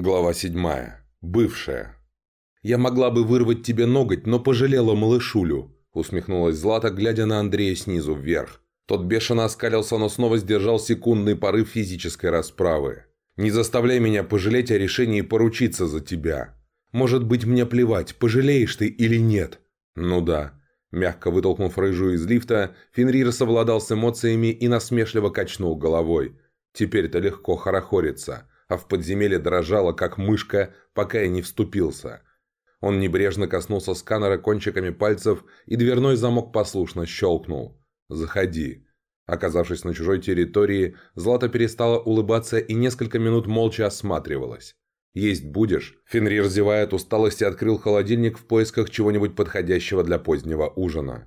Глава 7. Бывшая. «Я могла бы вырвать тебе ноготь, но пожалела малышулю», усмехнулась Злата, глядя на Андрея снизу вверх. Тот бешено оскалился, но снова сдержал секундный порыв физической расправы. «Не заставляй меня пожалеть о решении поручиться за тебя. Может быть, мне плевать, пожалеешь ты или нет?» «Ну да». Мягко вытолкнув рыжую из лифта, Фенрир совладал с эмоциями и насмешливо качнул головой. «Теперь-то легко хорохориться» а в подземелье дрожала, как мышка, пока я не вступился. Он небрежно коснулся сканера кончиками пальцев, и дверной замок послушно щелкнул. «Заходи». Оказавшись на чужой территории, Злата перестала улыбаться и несколько минут молча осматривалась. «Есть будешь?» Фенрир, зевая от усталости, открыл холодильник в поисках чего-нибудь подходящего для позднего ужина.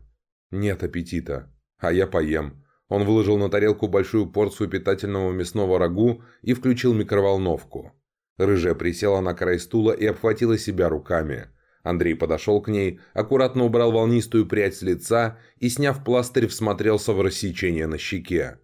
«Нет аппетита. А я поем. Он выложил на тарелку большую порцию питательного мясного рагу и включил микроволновку. Рыжая присела на край стула и обхватила себя руками. Андрей подошел к ней, аккуратно убрал волнистую прядь с лица и, сняв пластырь, всмотрелся в рассечение на щеке.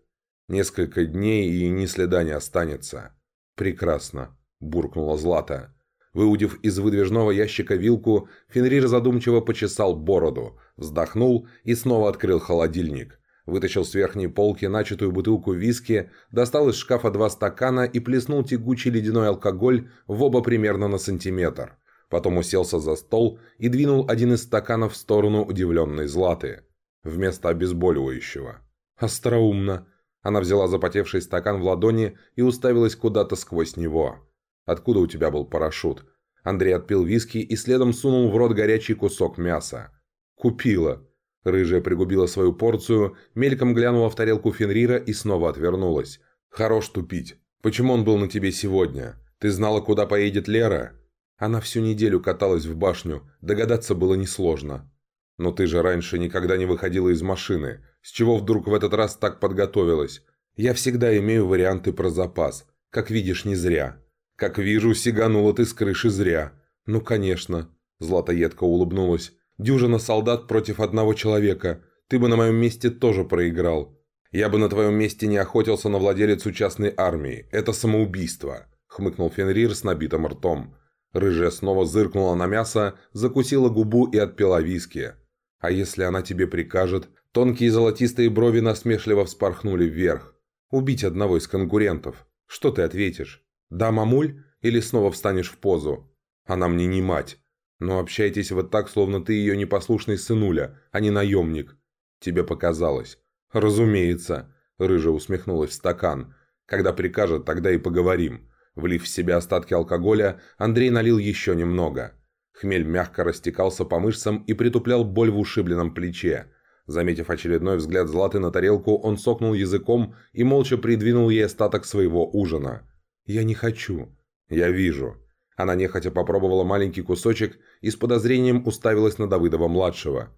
«Несколько дней и ни следа не останется». «Прекрасно», – буркнула Злата. Выудив из выдвижного ящика вилку, Фенрир задумчиво почесал бороду, вздохнул и снова открыл холодильник – Вытащил с верхней полки начатую бутылку виски, достал из шкафа два стакана и плеснул тягучий ледяной алкоголь в оба примерно на сантиметр. Потом уселся за стол и двинул один из стаканов в сторону удивленной Златы. Вместо обезболивающего. «Остроумно!» Она взяла запотевший стакан в ладони и уставилась куда-то сквозь него. «Откуда у тебя был парашют?» Андрей отпил виски и следом сунул в рот горячий кусок мяса. «Купила!» Рыжая пригубила свою порцию, мельком глянула в тарелку Фенрира и снова отвернулась. «Хорош тупить. Почему он был на тебе сегодня? Ты знала, куда поедет Лера?» Она всю неделю каталась в башню, догадаться было несложно. «Но ты же раньше никогда не выходила из машины. С чего вдруг в этот раз так подготовилась? Я всегда имею варианты про запас. Как видишь, не зря. Как вижу, сиганула ты с крыши зря. Ну, конечно». Злата едко улыбнулась. Дюжина солдат против одного человека. Ты бы на моем месте тоже проиграл. Я бы на твоем месте не охотился на владелицу частной армии. Это самоубийство», — хмыкнул Фенрир с набитым ртом. Рыжая снова зыркнула на мясо, закусила губу и отпила виски. «А если она тебе прикажет?» Тонкие золотистые брови насмешливо вспорхнули вверх. «Убить одного из конкурентов. Что ты ответишь? Да, мамуль? Или снова встанешь в позу? Она мне не мать. Но общайтесь вот так, словно ты ее непослушный сынуля, а не наемник. Тебе показалось. Разумеется. Рыжа усмехнулась в стакан. Когда прикажет, тогда и поговорим. Влив в себя остатки алкоголя, Андрей налил еще немного. Хмель мягко растекался по мышцам и притуплял боль в ушибленном плече. Заметив очередной взгляд Златы на тарелку, он сокнул языком и молча придвинул ей остаток своего ужина. «Я не хочу». «Я вижу». Она нехотя попробовала маленький кусочек и с подозрением уставилась на Давыдова-младшего.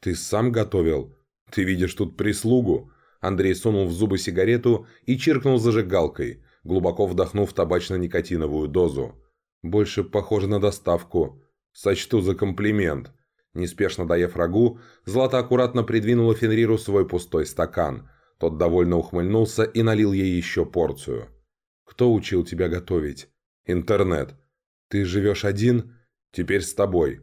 «Ты сам готовил? Ты видишь тут прислугу?» Андрей сунул в зубы сигарету и чиркнул зажигалкой, глубоко вдохнув табачно-никотиновую дозу. «Больше похоже на доставку. Сочту за комплимент». Неспешно доев рагу, Злата аккуратно придвинула Фенриру свой пустой стакан. Тот довольно ухмыльнулся и налил ей еще порцию. «Кто учил тебя готовить?» «Интернет. «Ты живешь один? Теперь с тобой.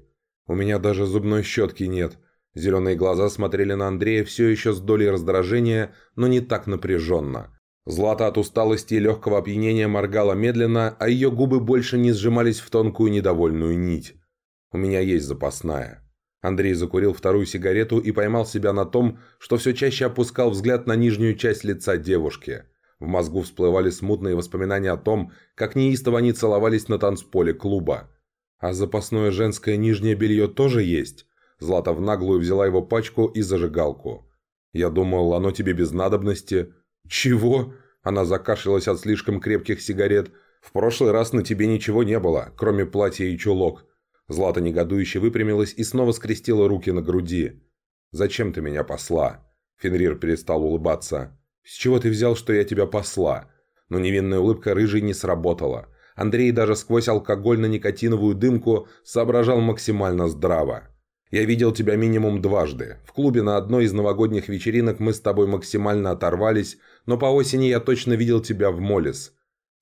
У меня даже зубной щетки нет». Зеленые глаза смотрели на Андрея все еще с долей раздражения, но не так напряженно. Злата от усталости и легкого опьянения моргала медленно, а ее губы больше не сжимались в тонкую недовольную нить. «У меня есть запасная». Андрей закурил вторую сигарету и поймал себя на том, что все чаще опускал взгляд на нижнюю часть лица девушки – в мозгу всплывали смутные воспоминания о том, как неистово они целовались на танцполе клуба. «А запасное женское нижнее белье тоже есть?» Злата в наглую взяла его пачку и зажигалку. «Я думал, оно тебе без надобности». «Чего?» Она закашлялась от слишком крепких сигарет. «В прошлый раз на тебе ничего не было, кроме платья и чулок». Злата негодующе выпрямилась и снова скрестила руки на груди. «Зачем ты меня посла?» Фенрир перестал улыбаться. «С чего ты взял, что я тебя посла?» Но невинная улыбка рыжей не сработала. Андрей даже сквозь алкогольно-никотиновую дымку соображал максимально здраво. «Я видел тебя минимум дважды. В клубе на одной из новогодних вечеринок мы с тобой максимально оторвались, но по осени я точно видел тебя в Молис.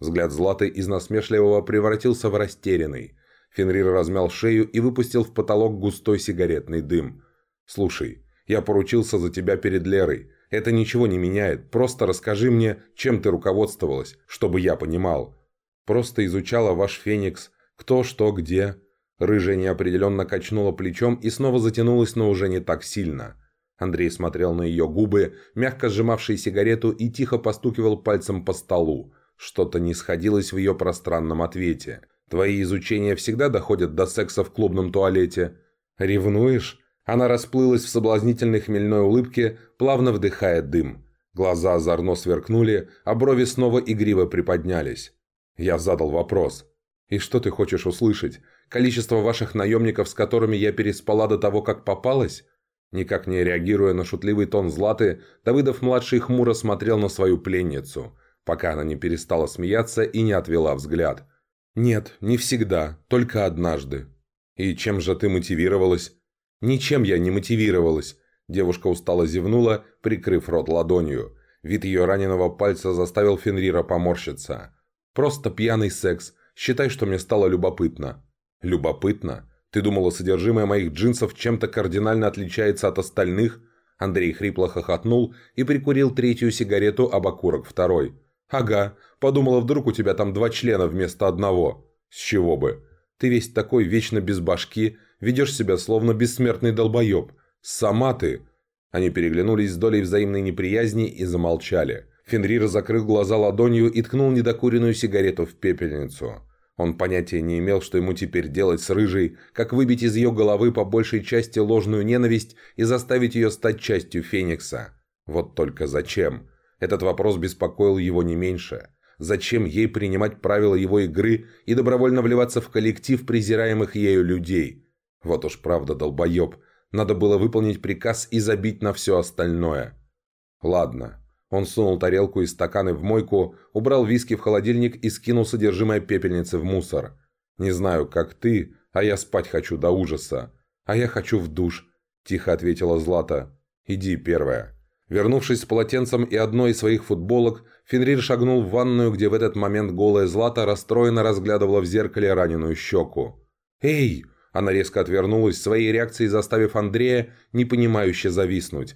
Взгляд Златы из насмешливого превратился в растерянный. Фенрир размял шею и выпустил в потолок густой сигаретный дым. «Слушай, я поручился за тебя перед Лерой. Это ничего не меняет. Просто расскажи мне, чем ты руководствовалась, чтобы я понимал. Просто изучала ваш Феникс, кто, что, где». Рыжая неопределенно качнула плечом и снова затянулась, но уже не так сильно. Андрей смотрел на ее губы, мягко сжимавшие сигарету, и тихо постукивал пальцем по столу. Что-то не сходилось в ее пространном ответе. «Твои изучения всегда доходят до секса в клубном туалете?» «Ревнуешь?» Она расплылась в соблазнительной хмельной улыбке, плавно вдыхая дым. Глаза озорно сверкнули, а брови снова игриво приподнялись. Я задал вопрос. «И что ты хочешь услышать? Количество ваших наемников, с которыми я переспала до того, как попалась?» Никак не реагируя на шутливый тон Златы, Давыдов-младший хмуро смотрел на свою пленницу, пока она не перестала смеяться и не отвела взгляд. «Нет, не всегда, только однажды». «И чем же ты мотивировалась?» «Ничем я не мотивировалась», – девушка устало зевнула, прикрыв рот ладонью. Вид ее раненого пальца заставил Фенрира поморщиться. «Просто пьяный секс. Считай, что мне стало любопытно». «Любопытно? Ты думала, содержимое моих джинсов чем-то кардинально отличается от остальных?» Андрей хрипло хохотнул и прикурил третью сигарету об окурок второй. «Ага, подумала, вдруг у тебя там два члена вместо одного. С чего бы? Ты весь такой вечно без башки, Ведешь себя словно бессмертный долбоеб. Сама ты...» Они переглянулись с долей взаимной неприязни и замолчали. Фенрир закрыл глаза ладонью и ткнул недокуренную сигарету в пепельницу. Он понятия не имел, что ему теперь делать с рыжей, как выбить из ее головы по большей части ложную ненависть и заставить ее стать частью Феникса. Вот только зачем? Этот вопрос беспокоил его не меньше. Зачем ей принимать правила его игры и добровольно вливаться в коллектив презираемых ею людей? Вот уж правда, долбоеб. Надо было выполнить приказ и забить на все остальное. Ладно. Он сунул тарелку и стаканы в мойку, убрал виски в холодильник и скинул содержимое пепельницы в мусор. «Не знаю, как ты, а я спать хочу до ужаса. А я хочу в душ», – тихо ответила Злата. «Иди первая». Вернувшись с полотенцем и одной из своих футболок, Фенрир шагнул в ванную, где в этот момент голая Злата расстроенно разглядывала в зеркале раненую щеку. «Эй!» Она резко отвернулась, своей реакцией заставив Андрея непонимающе зависнуть.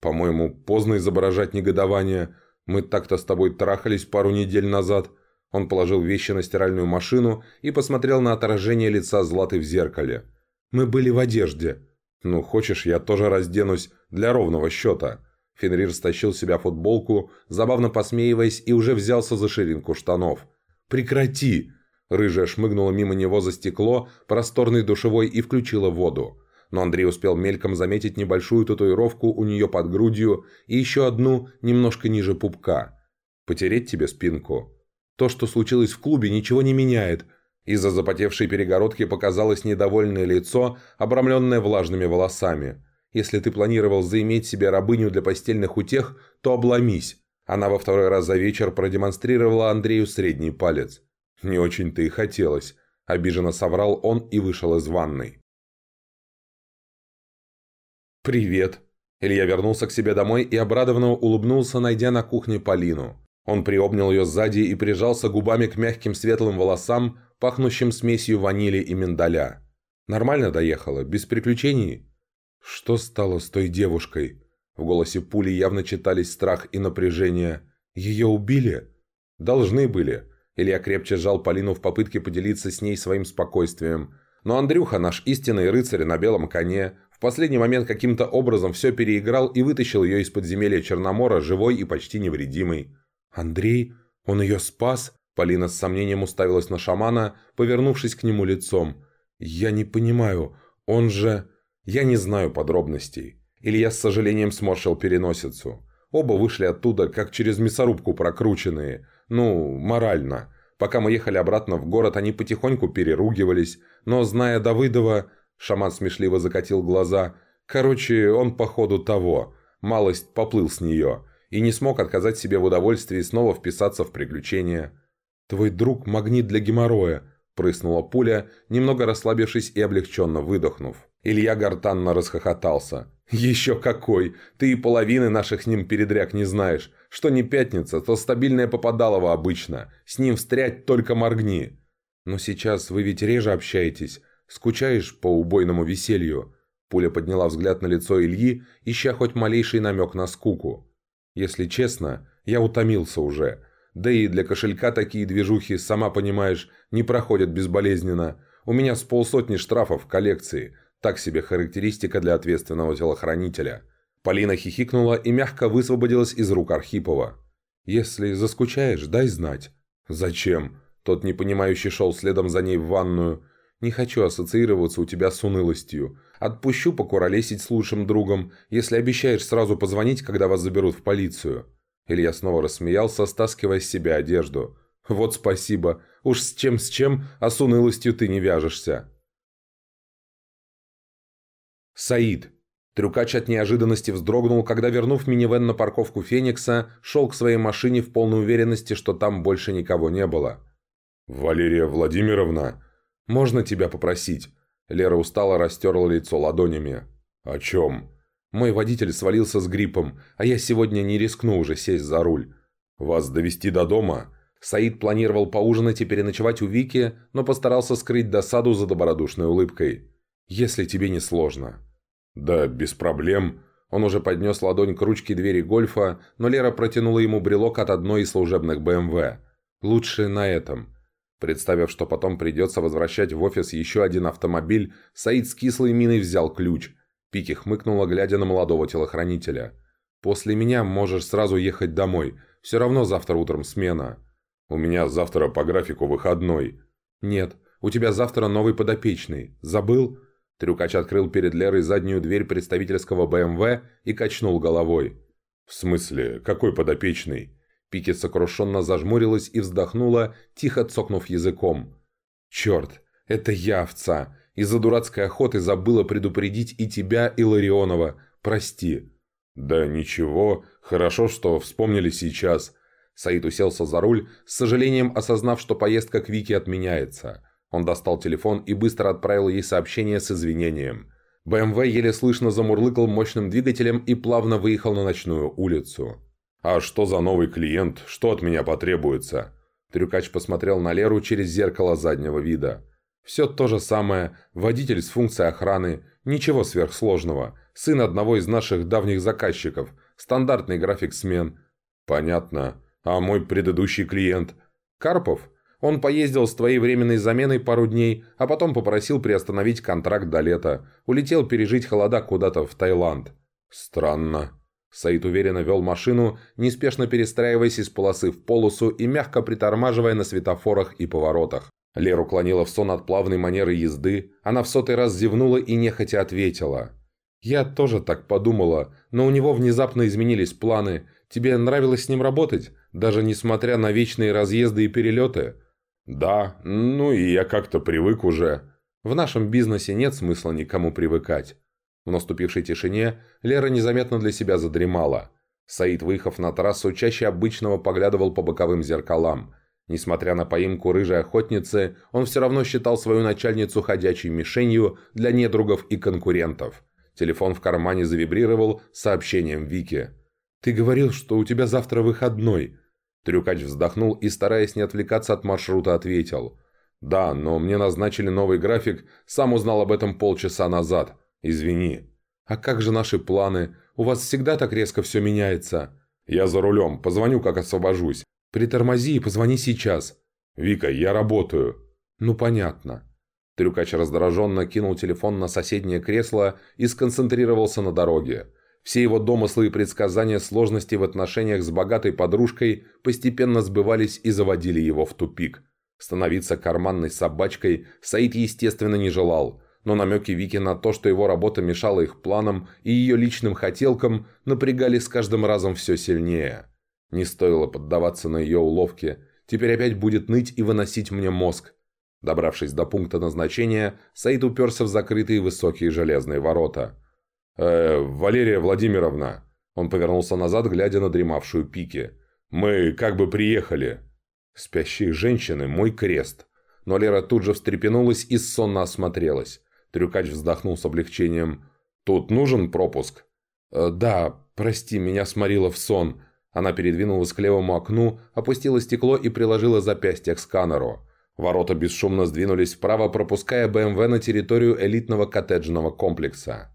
«По-моему, поздно изображать негодование. Мы так-то с тобой трахались пару недель назад». Он положил вещи на стиральную машину и посмотрел на отражение лица Златы в зеркале. «Мы были в одежде». «Ну, хочешь, я тоже разденусь для ровного счета». Фенрир стащил себя футболку, забавно посмеиваясь, и уже взялся за ширинку штанов. «Прекрати!» Рыжая шмыгнула мимо него за стекло, просторной душевой и включила воду. Но Андрей успел мельком заметить небольшую татуировку у нее под грудью и еще одну немножко ниже пупка. «Потереть тебе спинку?» «То, что случилось в клубе, ничего не меняет», из-за запотевшей перегородки показалось недовольное лицо, обрамленное влажными волосами. «Если ты планировал заиметь себе рабыню для постельных утех, то обломись». Она во второй раз за вечер продемонстрировала Андрею средний палец. «Не очень-то и хотелось», – обиженно соврал он и вышел из ванной. «Привет!» Илья вернулся к себе домой и обрадованно улыбнулся, найдя на кухне Полину. Он приобнял ее сзади и прижался губами к мягким светлым волосам, пахнущим смесью ванили и миндаля. «Нормально доехала? Без приключений?» «Что стало с той девушкой?» В голосе пули явно читались страх и напряжение. «Ее убили?» «Должны были. Илья крепче сжал Полину в попытке поделиться с ней своим спокойствием. Но Андрюха, наш истинный рыцарь на белом коне, в последний момент каким-то образом все переиграл и вытащил ее из подземелья Черномора живой и почти невредимой. «Андрей? Он ее спас?» Полина с сомнением уставилась на шамана, повернувшись к нему лицом. «Я не понимаю, он же...» «Я не знаю подробностей». Илья с сожалением сморщил переносицу. Оба вышли оттуда, как через мясорубку прокрученные – ну, морально. Пока мы ехали обратно в город, они потихоньку переругивались, но, зная Давыдова, шаман смешливо закатил глаза. Короче, он походу того, малость поплыл с нее, и не смог отказать себе в удовольствии снова вписаться в приключения. «Твой друг – магнит для геморроя», – прыснула пуля, немного расслабившись и облегченно выдохнув. Илья гортанно расхохотался. «Еще какой! Ты и половины наших с ним передряг не знаешь. Что не пятница, то стабильное попадалово обычно. С ним встрять только моргни. Но сейчас вы ведь реже общаетесь. Скучаешь по убойному веселью?» Пуля подняла взгляд на лицо Ильи, ища хоть малейший намек на скуку. «Если честно, я утомился уже. Да и для кошелька такие движухи, сама понимаешь, не проходят безболезненно. У меня с полсотни штрафов в коллекции. Так себе характеристика для ответственного телохранителя». Полина хихикнула и мягко высвободилась из рук Архипова. «Если заскучаешь, дай знать». «Зачем?» Тот непонимающий шел следом за ней в ванную. «Не хочу ассоциироваться у тебя с унылостью. Отпущу покуролесить с лучшим другом, если обещаешь сразу позвонить, когда вас заберут в полицию». Илья снова рассмеялся, стаскивая с себя одежду. «Вот спасибо. Уж с чем с чем, а с унылостью ты не вяжешься». Саид. Трюкач от неожиданности вздрогнул, когда, вернув минивэн на парковку Феникса, шел к своей машине в полной уверенности, что там больше никого не было. «Валерия Владимировна, можно тебя попросить?» Лера устало растерла лицо ладонями. «О чем?» Мой водитель свалился с гриппом, а я сегодня не рискну уже сесть за руль. Вас довести до дома?» Саид планировал поужинать и переночевать у Вики, но постарался скрыть досаду за добродушной улыбкой. «Если тебе не сложно». «Да, без проблем». Он уже поднес ладонь к ручке двери гольфа, но Лера протянула ему брелок от одной из служебных БМВ. «Лучше на этом». Представив, что потом придется возвращать в офис еще один автомобиль, Саид с кислой миной взял ключ, Пики хмыкнула, глядя на молодого телохранителя. «После меня можешь сразу ехать домой. Все равно завтра утром смена». «У меня завтра по графику выходной». «Нет, у тебя завтра новый подопечный. Забыл?» Трюкач открыл перед Лерой заднюю дверь представительского БМВ и качнул головой. «В смысле? Какой подопечный?» Пики сокрушенно зажмурилась и вздохнула, тихо цокнув языком. «Черт, это я овца. Из-за дурацкой охоты забыла предупредить и тебя, и Ларионова. Прости». «Да ничего. Хорошо, что вспомнили сейчас». Саид уселся за руль, с сожалением осознав, что поездка к Вике отменяется. Он достал телефон и быстро отправил ей сообщение с извинением. БМВ еле слышно замурлыкал мощным двигателем и плавно выехал на ночную улицу. «А что за новый клиент? Что от меня потребуется?» Трюкач посмотрел на Леру через зеркало заднего вида. Все то же самое, водитель с функцией охраны, ничего сверхсложного, сын одного из наших давних заказчиков, стандартный график смен. Понятно. А мой предыдущий клиент? Карпов? Он поездил с твоей временной заменой пару дней, а потом попросил приостановить контракт до лета. Улетел пережить холода куда-то в Таиланд. Странно. Саид уверенно вел машину, неспешно перестраиваясь из полосы в полосу и мягко притормаживая на светофорах и поворотах. Леру клонила в сон от плавной манеры езды, она в сотый раз зевнула и нехотя ответила. «Я тоже так подумала, но у него внезапно изменились планы. Тебе нравилось с ним работать, даже несмотря на вечные разъезды и перелеты?» «Да, ну и я как-то привык уже». «В нашем бизнесе нет смысла никому привыкать». В наступившей тишине Лера незаметно для себя задремала. Саид, выехав на трассу, чаще обычного поглядывал по боковым зеркалам – Несмотря на поимку рыжей охотницы, он все равно считал свою начальницу ходячей мишенью для недругов и конкурентов. Телефон в кармане завибрировал сообщением Вики. «Ты говорил, что у тебя завтра выходной». Трюкач вздохнул и, стараясь не отвлекаться от маршрута, ответил. «Да, но мне назначили новый график, сам узнал об этом полчаса назад. Извини». «А как же наши планы? У вас всегда так резко все меняется?» «Я за рулем, позвоню, как освобожусь. «Притормози и позвони сейчас». «Вика, я работаю». «Ну, понятно». Трюкач раздраженно кинул телефон на соседнее кресло и сконцентрировался на дороге. Все его домыслы и предсказания сложностей в отношениях с богатой подружкой постепенно сбывались и заводили его в тупик. Становиться карманной собачкой Саид, естественно, не желал, но намеки Вики на то, что его работа мешала их планам и ее личным хотелкам, напрягали с каждым разом все сильнее. Не стоило поддаваться на ее уловки. Теперь опять будет ныть и выносить мне мозг. Добравшись до пункта назначения, Саид уперся в закрытые высокие железные ворота. «Э, Валерия Владимировна!» Он повернулся назад, глядя на дремавшую пики. «Мы как бы приехали!» «Спящие женщины – мой крест!» Но Лера тут же встрепенулась и сонно осмотрелась. Трюкач вздохнул с облегчением. «Тут нужен пропуск?» «Э, «Да, прости, меня сморило в сон». Она передвинулась к левому окну, опустила стекло и приложила запястье к сканеру. Ворота бесшумно сдвинулись вправо, пропуская БМВ на территорию элитного коттеджного комплекса.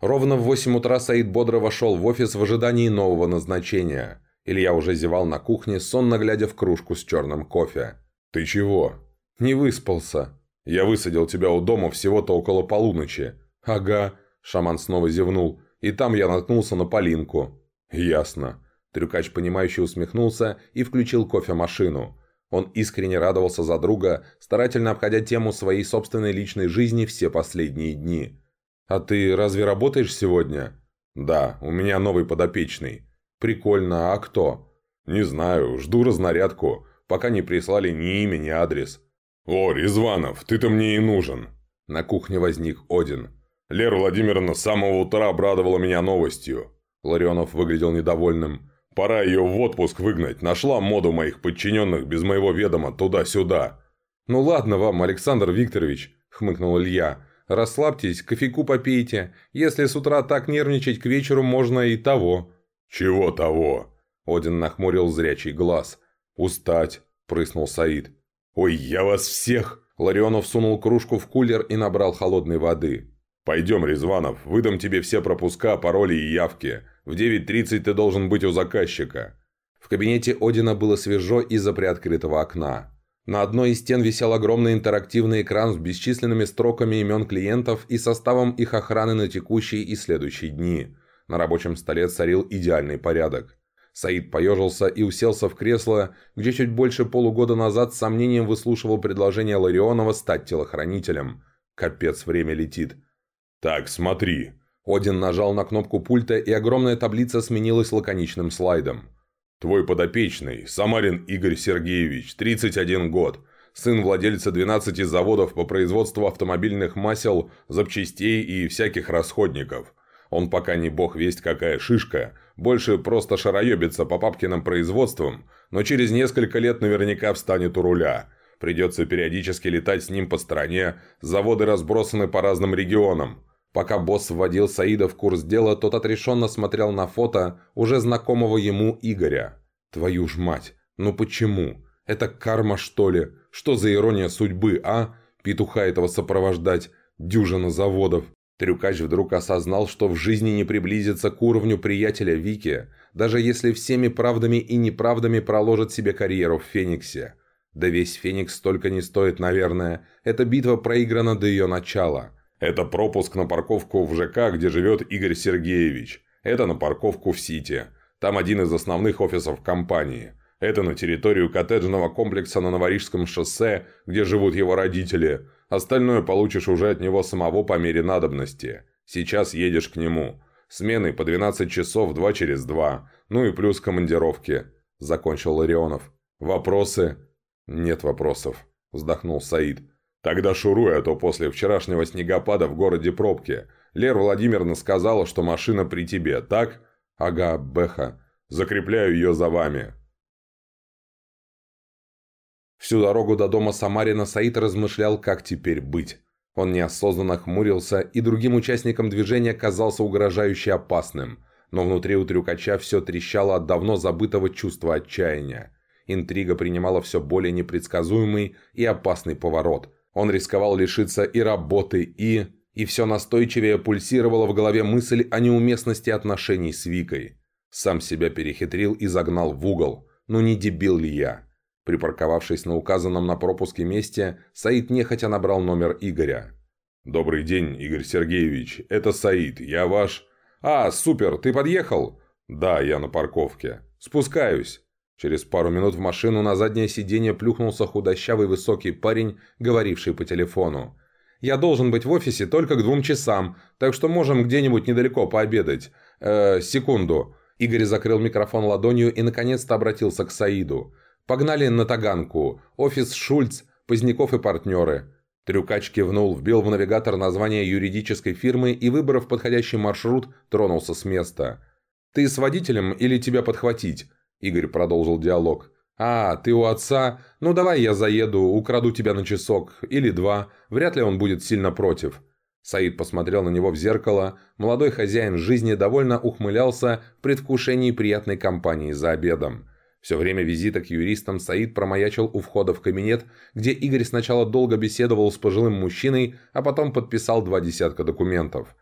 Ровно в 8 утра Саид бодро вошел в офис в ожидании нового назначения. Илья уже зевал на кухне, сонно глядя в кружку с черным кофе. «Ты чего?» «Не выспался». «Я высадил тебя у дома всего-то около полуночи». «Ага», – шаман снова зевнул. «И там я наткнулся на Полинку». «Ясно». Трюкач, понимающе усмехнулся и включил кофемашину. Он искренне радовался за друга, старательно обходя тему своей собственной личной жизни все последние дни. «А ты разве работаешь сегодня?» «Да, у меня новый подопечный». «Прикольно, а кто?» «Не знаю, жду разнарядку, пока не прислали ни имя, ни адрес». «О, Резванов, ты-то мне и нужен!» На кухне возник Один. «Лера Владимировна с самого утра обрадовала меня новостью». Ларионов выглядел недовольным. «Пора ее в отпуск выгнать. Нашла моду моих подчиненных без моего ведома туда-сюда». «Ну ладно вам, Александр Викторович», — хмыкнул Илья. «Расслабьтесь, кофейку попейте. Если с утра так нервничать, к вечеру можно и того». «Чего того?» Один нахмурил зрячий глаз. «Устать», — прыснул Саид. «Ой, я вас всех!» Ларионов сунул кружку в кулер и набрал холодной воды. «Пойдем, Резванов, выдам тебе все пропуска, пароли и явки. В 9.30 ты должен быть у заказчика». В кабинете Одина было свежо из-за приоткрытого окна. На одной из стен висел огромный интерактивный экран с бесчисленными строками имен клиентов и составом их охраны на текущие и следующие дни. На рабочем столе царил идеальный порядок. Саид поежился и уселся в кресло, где чуть больше полугода назад с сомнением выслушивал предложение Ларионова стать телохранителем. Капец, время летит. «Так, смотри». Один нажал на кнопку пульта, и огромная таблица сменилась лаконичным слайдом. «Твой подопечный, Самарин Игорь Сергеевич, 31 год, сын владельца 12 заводов по производству автомобильных масел, запчастей и всяких расходников. Он пока не бог весть какая шишка, больше просто шароебится по папкиным производствам, но через несколько лет наверняка встанет у руля. Придется периодически летать с ним по стране, заводы разбросаны по разным регионам. Пока босс вводил Саида в курс дела, тот отрешенно смотрел на фото уже знакомого ему Игоря. «Твою ж мать! Ну почему? Это карма, что ли? Что за ирония судьбы, а? Петуха этого сопровождать? Дюжина заводов!» Трюкач вдруг осознал, что в жизни не приблизится к уровню приятеля Вики, даже если всеми правдами и неправдами проложит себе карьеру в Фениксе. Да весь Феникс столько не стоит, наверное. Эта битва проиграна до ее начала. Это пропуск на парковку в ЖК, где живет Игорь Сергеевич. Это на парковку в Сити. Там один из основных офисов компании. Это на территорию коттеджного комплекса на Новорижском шоссе, где живут его родители. Остальное получишь уже от него самого по мере надобности. Сейчас едешь к нему. Смены по 12 часов, два через два. Ну и плюс командировки. Закончил Ларионов. Вопросы? Нет вопросов. Вздохнул Саид. Тогда шуруй, а то после вчерашнего снегопада в городе пробки. Лера Владимировна сказала, что машина при тебе, так? Ага, Бэха. Закрепляю ее за вами. Всю дорогу до дома Самарина Саид размышлял, как теперь быть. Он неосознанно хмурился и другим участникам движения казался угрожающе опасным, но внутри у трюкача все трещало от давно забытого чувства отчаяния. Интрига принимала все более непредсказуемый и опасный поворот. Он рисковал лишиться и работы, и... И все настойчивее пульсировала в голове мысль о неуместности отношений с Викой. Сам себя перехитрил и загнал в угол. Ну не дебил ли я? Припарковавшись на указанном на пропуске месте, Саид нехотя набрал номер Игоря. «Добрый день, Игорь Сергеевич. Это Саид. Я ваш...» «А, супер, ты подъехал?» «Да, я на парковке. Спускаюсь». Через пару минут в машину на заднее сиденье плюхнулся худощавый высокий парень, говоривший по телефону. «Я должен быть в офисе только к двум часам, так что можем где-нибудь недалеко пообедать. Э, секунду». Игорь закрыл микрофон ладонью и наконец-то обратился к Саиду. «Погнали на Таганку. Офис Шульц, Поздняков и партнеры». Трюкач кивнул, вбил в навигатор название юридической фирмы и, выбрав подходящий маршрут, тронулся с места. «Ты с водителем или тебя подхватить?» Игорь продолжил диалог. «А, ты у отца? Ну давай я заеду, украду тебя на часок. Или два. Вряд ли он будет сильно против». Саид посмотрел на него в зеркало. Молодой хозяин жизни довольно ухмылялся в предвкушении приятной компании за обедом. Все время визита к юристам Саид промаячил у входа в кабинет, где Игорь сначала долго беседовал с пожилым мужчиной, а потом подписал два десятка документов.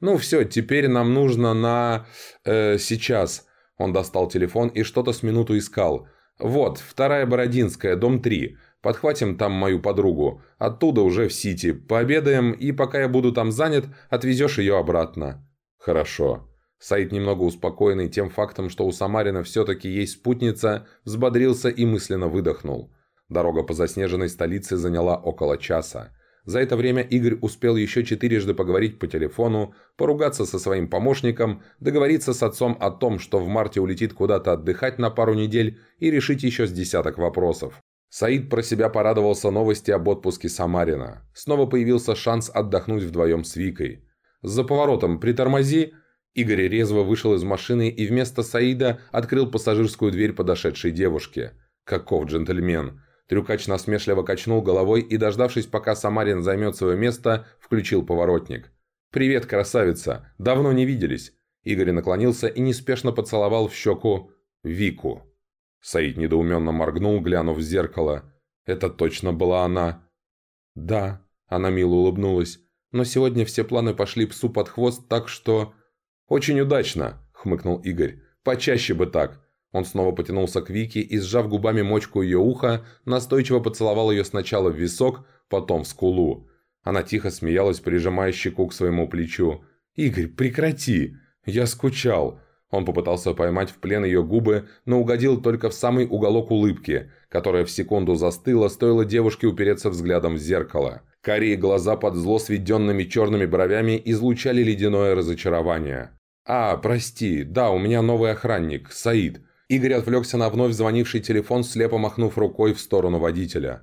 «Ну все, теперь нам нужно на... Э, сейчас». Он достал телефон и что-то с минуту искал – «Вот, вторая Бородинская, дом 3. Подхватим там мою подругу. Оттуда уже в Сити. Пообедаем, и пока я буду там занят, отвезешь ее обратно». «Хорошо». Саид, немного успокоенный тем фактом, что у Самарина все-таки есть спутница, взбодрился и мысленно выдохнул. Дорога по заснеженной столице заняла около часа. За это время Игорь успел еще четырежды поговорить по телефону, поругаться со своим помощником, договориться с отцом о том, что в марте улетит куда-то отдыхать на пару недель и решить еще с десяток вопросов. Саид про себя порадовался новости об отпуске Самарина. Снова появился шанс отдохнуть вдвоем с Викой. «За поворотом притормози!» Игорь резво вышел из машины и вместо Саида открыл пассажирскую дверь подошедшей девушке. Каков джентльмен! Трюкач насмешливо качнул головой и, дождавшись, пока Самарин займет свое место, включил поворотник. «Привет, красавица! Давно не виделись!» Игорь наклонился и неспешно поцеловал в щеку Вику. Саид недоуменно моргнул, глянув в зеркало. «Это точно была она?» «Да», — она мило улыбнулась. «Но сегодня все планы пошли псу под хвост, так что...» «Очень удачно», — хмыкнул Игорь. «Почаще бы так. Он снова потянулся к Вике и, сжав губами мочку ее уха, настойчиво поцеловал ее сначала в висок, потом в скулу. Она тихо смеялась, прижимая щеку к своему плечу. «Игорь, прекрати! Я скучал!» Он попытался поймать в плен ее губы, но угодил только в самый уголок улыбки, которая в секунду застыла, стоило девушке упереться взглядом в зеркало. Карие глаза под зло сведенными черными бровями излучали ледяное разочарование. «А, прости, да, у меня новый охранник, Саид. Игорь отвлекся на вновь звонивший телефон, слепо махнув рукой в сторону водителя.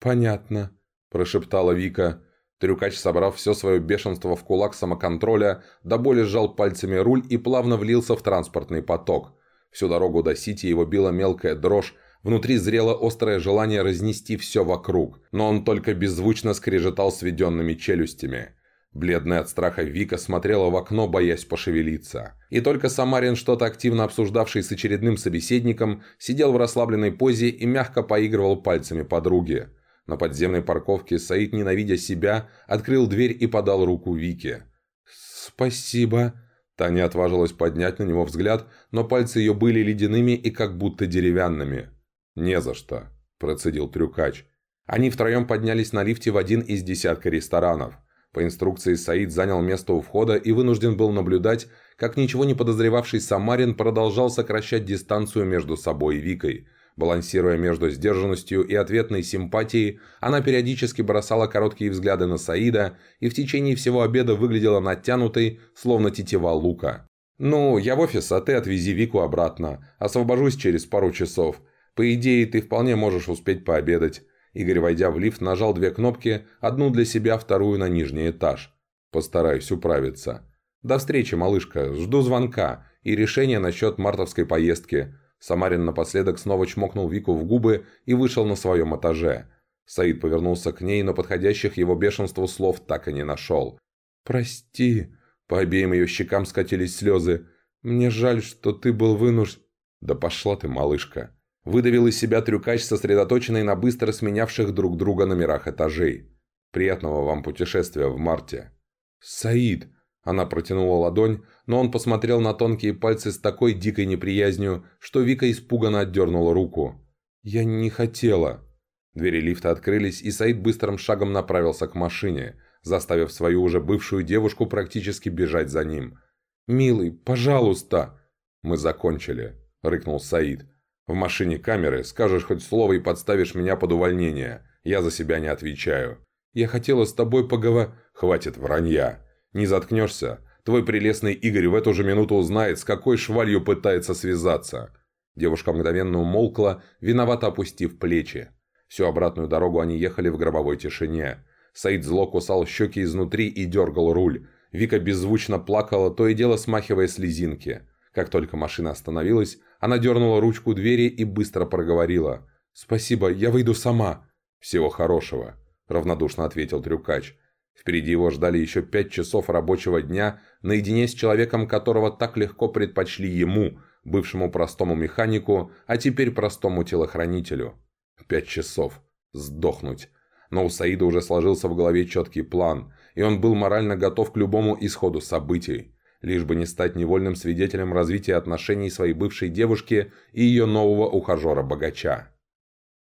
«Понятно», – прошептала Вика. Трюкач, собрав все свое бешенство в кулак самоконтроля, до боли сжал пальцами руль и плавно влился в транспортный поток. Всю дорогу до Сити его била мелкая дрожь, внутри зрело острое желание разнести все вокруг, но он только беззвучно скрежетал сведенными челюстями. Бледная от страха Вика смотрела в окно, боясь пошевелиться. И только Самарин, что-то активно обсуждавший с очередным собеседником, сидел в расслабленной позе и мягко поигрывал пальцами подруги. На подземной парковке Саид, ненавидя себя, открыл дверь и подал руку Вике. «Спасибо». Таня отважилась поднять на него взгляд, но пальцы ее были ледяными и как будто деревянными. «Не за что», – процедил трюкач. Они втроем поднялись на лифте в один из десятка ресторанов – по инструкции Саид занял место у входа и вынужден был наблюдать, как ничего не подозревавший Самарин продолжал сокращать дистанцию между собой и Викой. Балансируя между сдержанностью и ответной симпатией, она периодически бросала короткие взгляды на Саида и в течение всего обеда выглядела натянутой, словно тетива лука. «Ну, я в офис, а ты отвези Вику обратно. Освобожусь через пару часов. По идее, ты вполне можешь успеть пообедать. Игорь, войдя в лифт, нажал две кнопки, одну для себя, вторую на нижний этаж. Постараюсь управиться. До встречи, малышка. Жду звонка и решения насчет мартовской поездки. Самарин напоследок снова чмокнул Вику в губы и вышел на своем этаже. Саид повернулся к ней, но подходящих его бешенству слов так и не нашел. «Прости». По обеим ее щекам скатились слезы. «Мне жаль, что ты был вынужден...» «Да пошла ты, малышка». Выдавил из себя трюкач, сосредоточенный на быстро сменявших друг друга номерах этажей. «Приятного вам путешествия в марте». «Саид!» Она протянула ладонь, но он посмотрел на тонкие пальцы с такой дикой неприязнью, что Вика испуганно отдернула руку. «Я не хотела». Двери лифта открылись, и Саид быстрым шагом направился к машине, заставив свою уже бывшую девушку практически бежать за ним. «Милый, пожалуйста!» «Мы закончили», — рыкнул Саид. В машине камеры, скажешь хоть слово и подставишь меня под увольнение. Я за себя не отвечаю. Я хотела с тобой поговорить... Хватит вранья. Не заткнешься? Твой прелестный Игорь в эту же минуту узнает, с какой швалью пытается связаться. Девушка мгновенно умолкла, виновато опустив плечи. Всю обратную дорогу они ехали в гробовой тишине. Саид зло кусал щеки изнутри и дергал руль. Вика беззвучно плакала, то и дело смахивая слезинки. Как только машина остановилась, она дернула ручку двери и быстро проговорила. «Спасибо, я выйду сама». «Всего хорошего», – равнодушно ответил трюкач. Впереди его ждали еще пять часов рабочего дня наедине с человеком, которого так легко предпочли ему, бывшему простому механику, а теперь простому телохранителю. Пять часов. Сдохнуть. Но у Саида уже сложился в голове четкий план, и он был морально готов к любому исходу событий, лишь бы не стать невольным свидетелем развития отношений своей бывшей девушки и ее нового ухажера-богача.